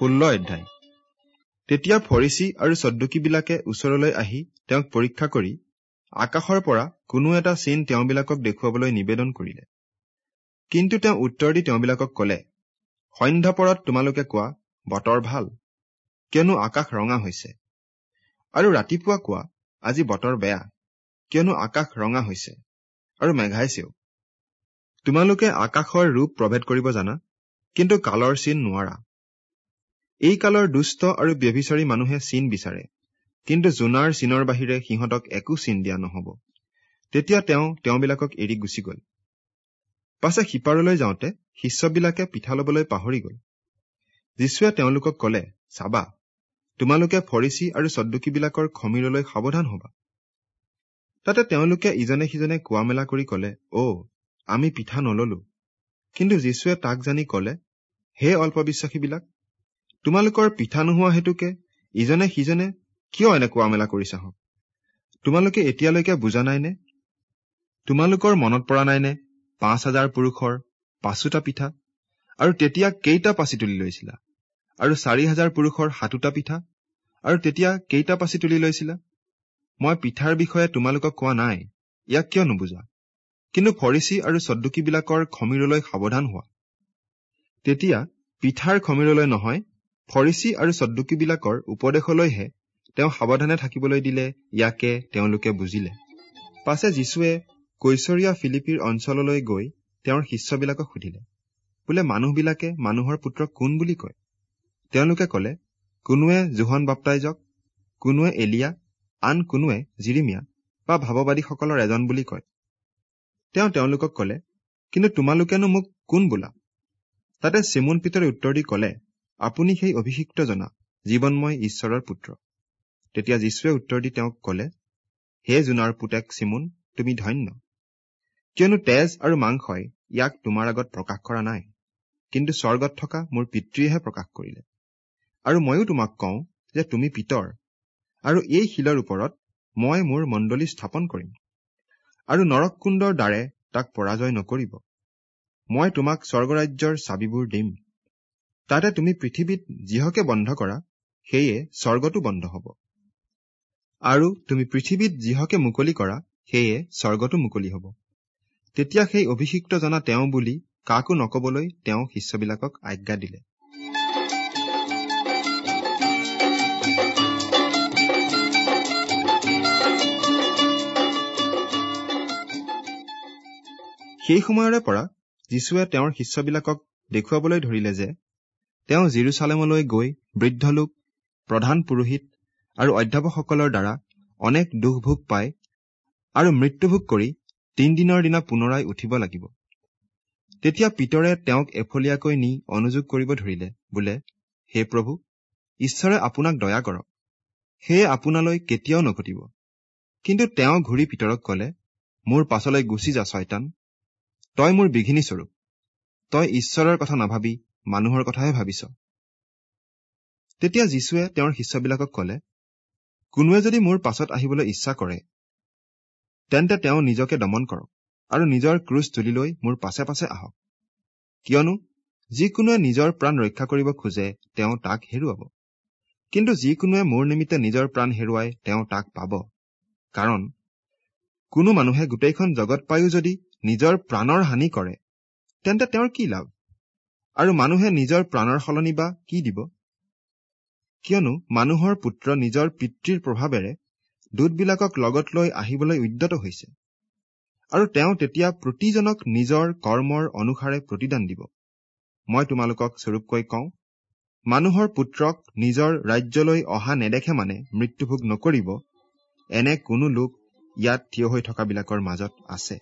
ষোল্ল অধ্যায়। তেতিয়া ফৰিচী আৰু চদ্দুকীবিলাকে ওচৰলৈ আহি তেওঁক পৰীক্ষা কৰি আকাশৰ পৰা কোনো এটা চিন তেওঁবিলাকক দেখুৱাবলৈ নিবেদন কৰিলে। কিন্তু তেওঁ উত্তৰ দি তেওঁবিলাকক কলে সন্ধ্যাপৰত তোমালোকে কোৱা বতৰ ভাল কিয়নো আকাশ ৰঙা হৈছে। আৰু ৰাতিপুৱা কোৱা আজি বতৰ বেয়া কিয়নো আকাশ ৰঙা হৈছে আৰু মেঘাইছেও তোমালোকে আকাশৰ ৰূপ প্ৰভেদ কৰিব জানা কিন্তু কালৰ চিন নোৱাৰা। এই কালৰ দুষ্ট আৰু ব্যভিচাৰী মানুহে চিন বিচাৰে কিন্তু জোনাৰ চিনৰ বাহিৰে সিহঁতক একো চিন দিয়া নহব। তেতিয়া তেওঁ তেওঁবিলাকক এৰি গুচি গল। পাছে সিপাৰলৈ যাওঁতে শিষ্যবিলাকে পিঠা লবলৈ পাহৰি গল। যীশুৱে তেওঁলোকক কলে চাবা তোমালোকে ফৰিচী আৰু চদ্দুকীবিলাকৰ খমিৰলৈ সাৱধান হবা। তাতে তেওঁলোকে ইজনে সিজনে কোৱা মেলা কৰি কলে অ আমি পিঠা নললো। কিন্তু যীশুৱে তাক জানি কলে হে অল্পবিশ্বাসীবিলাক তোমালোকৰ পিঠা নোহোৱা হেতুকে ইজনে সিজনে কিয় এনে কোৱা মেলা কৰিছা হওক তোমালোকে এতিয়ালৈকে বুজা নাইনে তোমালোকৰ মনত পৰা নাইনে পাঁচ হাজাৰ পুৰুষৰ পাঁচোটা পিঠা? আৰু তেতিয়া কেইটা পাচি তুলি লৈছিলা? আৰু চাৰি হাজাৰ পুৰুষৰ সাতোটা পিঠা? আৰু তেতিয়া কেইটা পাচি তুলি লৈছিলা? মই পিঠাৰ বিষয়ে তোমালোকক কোৱা নাই ইয়াক কিয় নুবুজা? কিন্তু ফৰিচী আৰু চদ্দুকীবিলাকৰ খমিৰলৈ সাৱধান হোৱা। তেতিয়া পিঠাৰ খমিৰলৈ নহয় ফৰিচী আৰু চদ্দুকীবিলাকৰ উপদেশলৈহে তেওঁ সাৱধানে থাকিবলৈ দিলে ইয়াকে তেওঁলোকে বুজিলে। পাছে যীশুৱে কৈচৰীয়া ফিলিপিৰ অঞ্চললৈ গৈ তেওঁৰ শিষ্যবিলাকক সুধিলে বোলে মানুহবিলাকে মানুহৰ পুত্ৰক কোন বুলি কয়? তেওঁলোকে কলে কোনোৱে জোহন বাপ্তাইজক কোনোৱে এলিয়া আন কোনোৱে জিৰিমিয়া বা ভাৱবাদীসকলৰ এজন বুলি কয়। তেওঁ তেওঁলোকক কলে কিন্তু তোমালোকেনো মোক কোন বোলা? তাতে চিমুন পিতৰে উত্তৰ দি কলে আপুনি সেই অভিষিক্ত জনা জীৱনময় ঈশ্বৰৰ পুত্ৰ। তেতিয়া যীশুৱে উত্তৰ দি তেওঁক কলে হে জোনাৰ পুতেক চিমুন তুমি ধন্য। কিয়নো তেজ আৰু মাংসই ইয়াক তোমাৰ আগত প্ৰকাশ কৰা নাই কিন্তু স্বৰ্গত থকা মোৰ পিতৃয়েহে প্ৰকাশ কৰিলে। আৰু ময়ো তোমাক কওঁ যে তুমি পিতৰ আৰু এই শিলৰ ওপৰত মই মোৰ মণ্ডলী স্থাপন কৰিম আৰু নৰককুণ্ডৰ দ্বাৰে তাক পৰাজয় নকৰিব। মই তোমাক স্বৰ্গৰাজ্যৰ চাবিবোৰ দিম। তাতে তুমি পৃথিৱীত যিহকে বন্ধ কৰা সেয়ে স্বৰ্গতো বন্ধ হব। আৰু তুমি পৃথিৱীত যিহকে মুকলি কৰা সেয়ে স্বৰ্গতো মুকলি হব। তেতিয়া সেই অভিষিক্ত জনা তেওঁ বুলি কাকো নকবলৈ তেওঁ শিষ্যবিলাকক আজ্ঞা দিলে। সেই সময়ৰে পৰা যীশুৱে তেওঁৰ শিষ্যবিলাকক দেখুৱাবলৈ ধৰিলে যে তেওঁ জিৰচালেমলৈ গৈ বৃদ্ধ লোক প্ৰধান পুৰোহিত আৰু অধ্যাপকসকলৰ দ্বাৰা অনেক দুখ ভোগ পায় আৰু মৃত্যুভোগ কৰি তিনিদিনৰ দিনা পুনৰাই উঠিব লাগিব। তেতিয়া পিতৰে তেওঁক এফলীয়াকৈ নি অনুযোগ কৰিব ধৰিলে বোলে হে প্ৰভু ঈশ্বৰে আপোনাক দয়া কৰক। সেয়ে আপোনালৈ কেতিয়াও নঘটিব। কিন্তু তেওঁ ঘূৰি পিতৰক কলে মোৰ পাছলৈ গুচি যা ছয়তান। তই মোৰ বিঘিনী স্বৰূপ। তই ঈশ্বৰৰ কথা নাভাবি মানুহৰ কথাহে ভাবিছ। তেতিয়া যীশুৱে তেওঁৰ শিষ্যবিলাকক কলে কোনোৱে যদি মোৰ পাছত আহিবলৈ ইচ্ছা কৰে তেন্তে তেওঁ নিজকে দমন কৰক আৰু নিজৰ ক্ৰুজ তুলি লৈ মোৰ পাছে পাছে আহক। কিয়নো যিকোনোৱে নিজৰ প্ৰাণ ৰক্ষা কৰিব খোজে তেওঁ তাক হেৰুৱাব। কিন্তু যিকোনোৱে মোৰ নিমিত্তে নিজৰ প্ৰাণ হেৰুৱাই তেওঁ তাক পাব। কাৰণ কোনো মানুহে গোটেইখন জগত পায়ো যদি নিজৰ প্ৰাণৰ হানি কৰে তেন্তে তেওঁৰ কি লাভ? আৰু মানুহে নিজৰ প্ৰাণৰ সলনি বা কি দিব? কিয়নো মানুহৰ পুত্ৰ নিজৰ পিতৃৰ প্ৰভাৱেৰে দূতবিলাকক লগত লৈ আহিবলৈ উদ্যত হৈছে। আৰু তেওঁ তেতিয়া প্ৰতিজনক নিজৰ কৰ্মৰ অনুসাৰে প্ৰতিদান দিব। মই তোমালোকক স্বৰূপকৈ কওঁ মানুহৰ পুত্ৰক নিজৰ ৰাজ্যলৈ অহা নেদেখে মানে মৃত্যুভোগ নকৰিব এনে কোনো লোক ইয়াত থিয় হৈ থকাবিলাকৰ মাজত আছে।